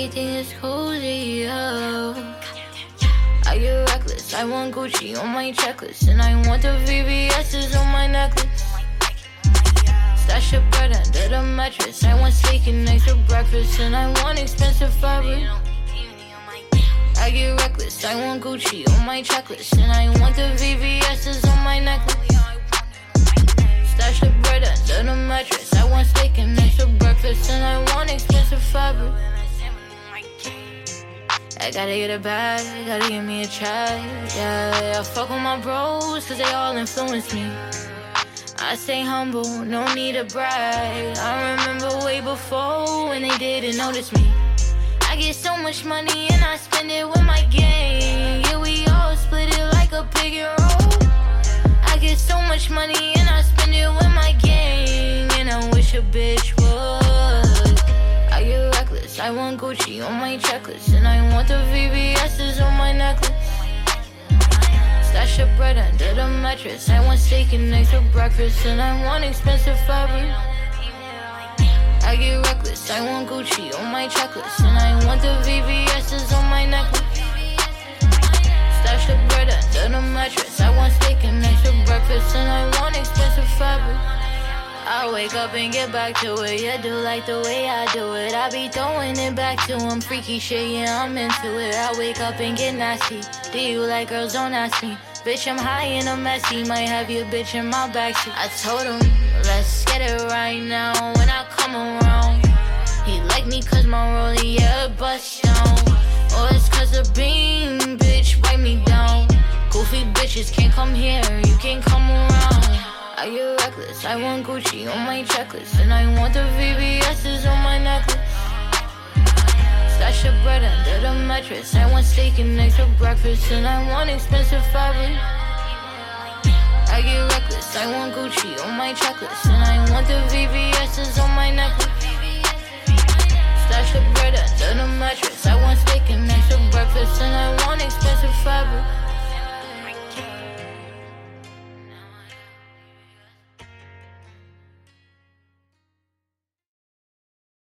everything is cozy. Oh. I get reckless. I want Gucci on my checklist, and I want the VVS's on my necklace. Stash of bread under the mattress. I want steak and eggs for breakfast, and I want expensive fabric. I get reckless. I want Gucci on my checklist, and I want the VVS's on my necklace. Stash of bread under the mattress. I want steak and for breakfast, I gotta get a bag, gotta give me a check. Yeah, I fuck with my bros, cause they all influence me. I stay humble, no need to brag. I remember way before when they didn't notice me. I get so much money and I spend it with my gang. Yeah, we all split it like a pig and roll. I get so much money and I spend it with my gang. And I wish a bitch I want Gucci on my checklist. And I want the VVS's on my necklace. Stash of bread under the mattress. I want steak and eggs for breakfast. And I want expensive fabric. I get reckless, I want Gucci on my checklist. And I want the VVS's on my necklace. Stash of bread under the mattress. I want steak and eggs for breakfast. And I want expensive fabric. I wake up and get back to it. Yeah, do like the way I do it. I be throwing it back to him. Freaky shit, yeah, I'm into it. I wake up and get nasty. Do you like girls? Don't ask me. Bitch, I'm high and I'm messy. Might have your bitch in my backseat. I told him, let's get it right now. When I come around, he like me cause my rollie, yeah, bust down. Or it's cause the bitch, wipe me down. Goofy bitches can't come here, you can't come. I get reckless, I want Gucci on my checklist. And I want the VVS's on my necklace. Stash of bread under the mattress. I want steak and eggs for breakfast. And I want expensive fabric. I get reckless, I want Gucci on my checklist. And I want the VVS's on my necklace. Stash of bread under the mattress. I want steak and eggs for breakfast. And I